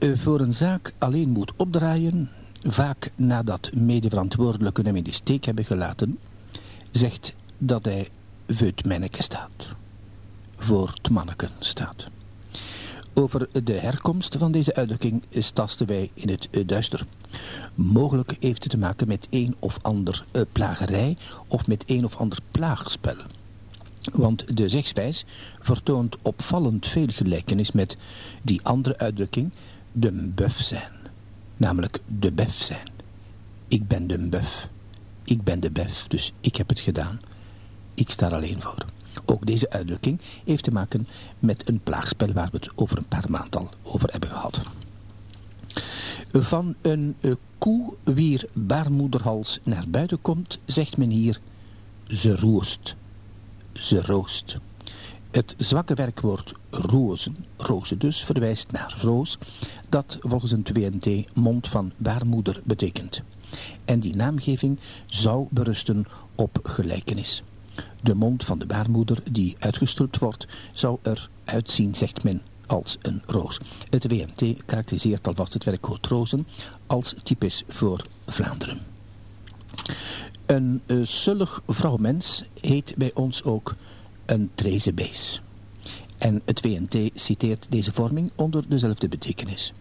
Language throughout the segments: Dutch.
voor een zaak alleen moet opdraaien, vaak nadat medeverantwoordelijken hem in de steek hebben gelaten, zegt dat hij veut manneke staat. Voor het staat. Over de herkomst van deze uitdrukking tasten wij in het duister. Mogelijk heeft het te maken met een of ander eh, plagerij of met een of ander plaagspel. Want de zegswijs vertoont opvallend veel gelijkenis met die andere uitdrukking, de buf zijn. Namelijk de bef zijn. Ik ben de buf. Ik ben de bef, dus ik heb het gedaan. Ik sta er alleen voor. Ook deze uitdrukking heeft te maken met een plaagspel waar we het over een paar maanden al over hebben gehad. Van een koe wier baarmoederhals naar buiten komt, zegt men hier, ze roest. Ze roost. Het zwakke werkwoord rozen, rozen dus, verwijst naar roos, dat volgens een 2NT mond van baarmoeder betekent. En die naamgeving zou berusten op gelijkenis. De mond van de baarmoeder die uitgestoeld wordt, zou eruit zien, zegt men, als een roos. Het WMT karakteriseert alvast het werkwoord rozen als typisch voor Vlaanderen. Een uh, vrouwmens heet bij ons ook een trezebees. En het WNT citeert deze vorming onder dezelfde betekenis.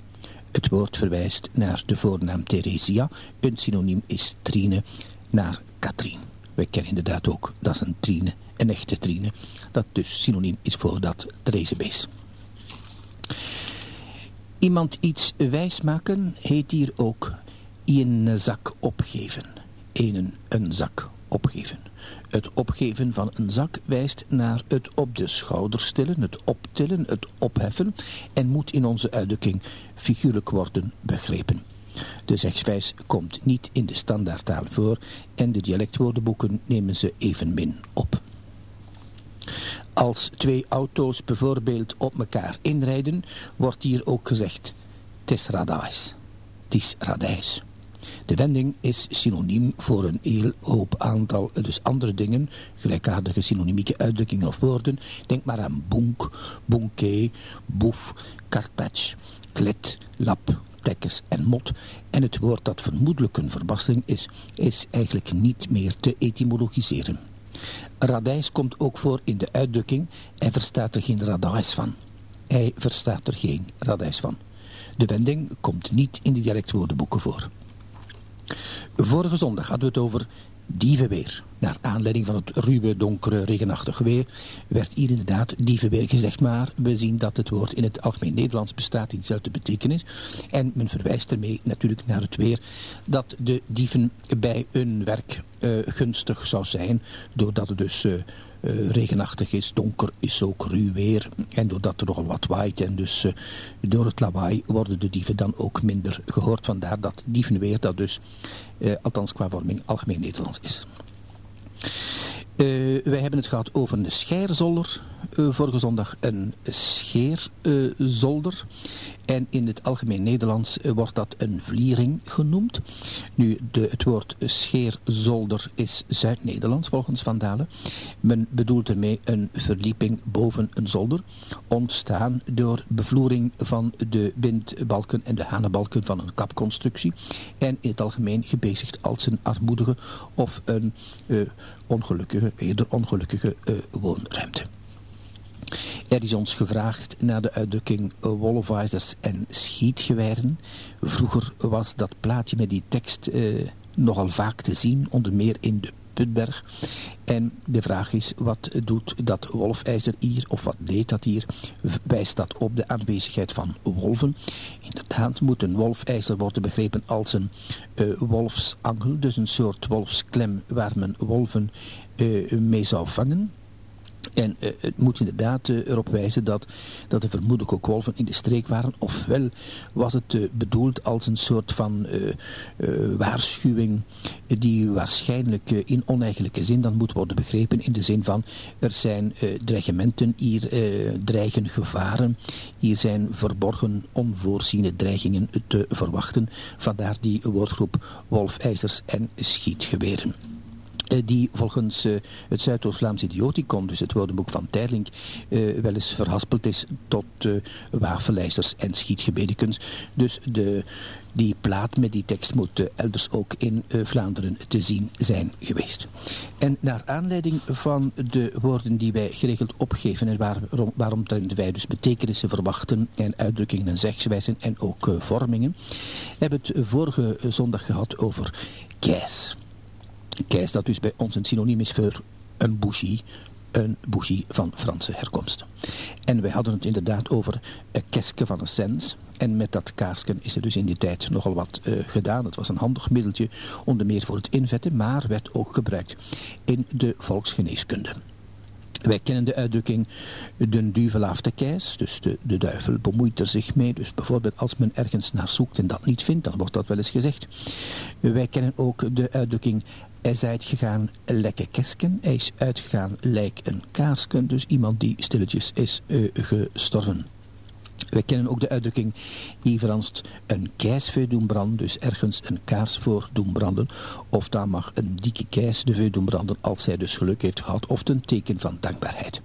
Het woord verwijst naar de voornaam Theresia, een synoniem is Trine, naar Katrien. We kennen inderdaad ook, dat is een Trine, een echte Trine, dat dus synoniem is voor dat trezebees. Iemand iets wijsmaken heet hier ook in zak opgeven. Enen een zak opgeven. Het opgeven van een zak wijst naar het op de schouder stellen, het optillen, het opheffen en moet in onze uitdrukking figuurlijk worden begrepen. De zegswijs komt niet in de standaardtaal voor en de dialectwoordenboeken nemen ze evenmin op. Als twee auto's bijvoorbeeld op elkaar inrijden, wordt hier ook gezegd, tis radijs, tis radijs. De wending is synoniem voor een heel hoop aantal, dus andere dingen, gelijkaardige synoniemieke uitdrukkingen of woorden. Denk maar aan bonk, bonké, boef, kartach, klet, lap, tekkes en mot. En het woord dat vermoedelijk een verbastering is, is eigenlijk niet meer te etymologiseren. Radijs komt ook voor in de uitdrukking, hij verstaat er geen radijs van. Hij verstaat er geen radijs van. De wending komt niet in de dialectwoordenboeken voor. Vorige zondag hadden we het over dievenweer. Naar aanleiding van het ruwe, donkere, regenachtige weer werd hier inderdaad dievenweer gezegd, maar we zien dat het woord in het algemeen Nederlands bestaat in dezelfde betekenis. En men verwijst ermee natuurlijk naar het weer dat de dieven bij hun werk uh, gunstig zou zijn, doordat het dus... Uh, uh, regenachtig is, donker is ook ruw weer. En doordat er nogal wat waait en dus uh, door het lawaai worden de dieven dan ook minder gehoord. Vandaar dat dievenweer dat dus, uh, althans qua vorming, algemeen Nederlands is. Wij hebben het gehad over een scheerzolder. vorige zondag een scheerzolder. En in het algemeen Nederlands eh, wordt dat een vliering genoemd. Nu, de, het woord scheerzolder is Zuid-Nederlands volgens Van Dalen. Men bedoelt ermee een verdieping boven een zolder, ontstaan door bevloering van de windbalken en de hanenbalken van een kapconstructie. En in het algemeen gebezigd als een armoedige of een uh, ongelukkige, eerder ongelukkige uh, woonruimte. Er is ons gevraagd naar de uitdrukking wolfizers en schietgeweren. Vroeger was dat plaatje met die tekst eh, nogal vaak te zien, onder meer in de En de vraag is, wat doet dat wolfijzer hier, of wat deed dat hier? Wijst dat op de aanwezigheid van wolven? Inderdaad moet een wolfijzer worden begrepen als een uh, wolfsangel, dus een soort wolfsklem waar men wolven uh, mee zou vangen. En uh, het moet inderdaad uh, erop wijzen dat, dat vermoedelijk ook wolven in de streek waren. Ofwel was het uh, bedoeld als een soort van waarschuwing die waarschijnlijk in oneigenlijke zin dan moet worden begrepen. In de zin van er zijn dreigementen, hier dreigen gevaren. Hier zijn verborgen onvoorziene dreigingen te verwachten. Vandaar die woordgroep wolfijzers en schietgeweren. Die volgens het Zuidoost-Vlaams idioticon, dus het woordenboek van Terling, wel eens verhaspeld is tot wafelijsters en schietgebedekens. Dus de, die plaat met die tekst moet elders ook in Vlaanderen te zien zijn geweest. En naar aanleiding van de woorden die wij geregeld opgeven en waarom, waarom wij dus betekenissen verwachten en uitdrukkingen en zegswijzen en ook vormingen, hebben we het vorige zondag gehad over keis. Keis dat dus bij ons een synoniem is voor een bougie, een bougie van Franse herkomst. En wij hadden het inderdaad over een keske van een sens. En met dat kaarsken is er dus in die tijd nogal wat uh, gedaan. Het was een handig middeltje, onder meer voor het invetten, maar werd ook gebruikt in de volksgeneeskunde. Wij kennen de uitdrukking de duivel keis, dus de, de duivel bemoeit er zich mee. Dus bijvoorbeeld als men ergens naar zoekt en dat niet vindt, dan wordt dat wel eens gezegd. Wij kennen ook de uitdrukking hij is uitgegaan lekke kesken, hij is uitgegaan lijk een kaarsken, dus iemand die stilletjes is uh, gestorven. Wij kennen ook de uitdrukking Iveranst een keisveu doen branden, dus ergens een kaars voor doen branden. Of dan mag een dikke keis de veu doen branden als zij dus geluk heeft gehad, of een teken van dankbaarheid.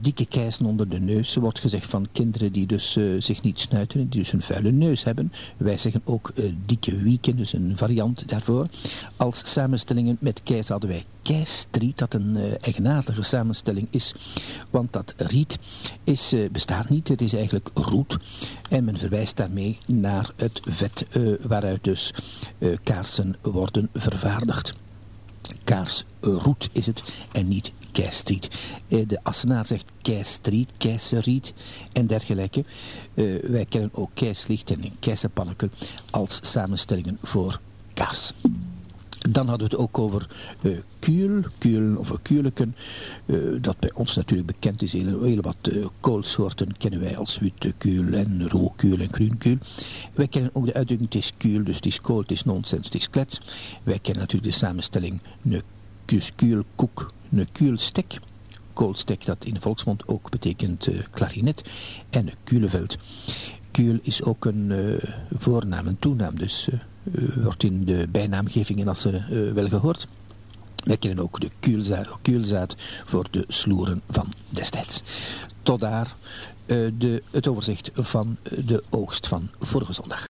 Dikke keisen onder de neus. Wordt gezegd van kinderen die dus uh, zich niet snuiten, die dus een vuile neus hebben. Wij zeggen ook uh, dikke wieken, dus een variant daarvoor. Als samenstellingen met keis hadden wij keistriet, dat een eigenaardige samenstelling is. Want dat riet is, bestaat niet, het is eigenlijk roet. En men verwijst daarmee naar het vet waaruit dus kaarsen worden vervaardigd kaarsroet is het en niet keistriet. Eh, de Assenaar zegt keistriet, keiseriet en dergelijke. Eh, wij kennen ook keislicht en keiserpanneke als samenstellingen voor kaas. Dan hadden we het ook over uh, kuul, kuul of kuuleken, uh, dat bij ons natuurlijk bekend is. Heel, wat uh, koolsoorten kennen wij als witte kuul en rookkuul en groenkuul. Wij kennen ook de uitdrukking het is dus het is kool, het is nonsens, het is klets. Wij kennen natuurlijk de samenstelling ne kuulkoek, ne kuulstek. Koolstek dat in volksmond ook betekent klarinet en een kuuleveld. Kuul is ook een voornaam, een toenaam, dus uh, wordt in de bijnaamgevingen als ze wel gehoord. Wij kennen ook de kuulzaad, kuulzaad voor de sloeren van destijds. Tot daar de, het overzicht van de oogst van vorige zondag.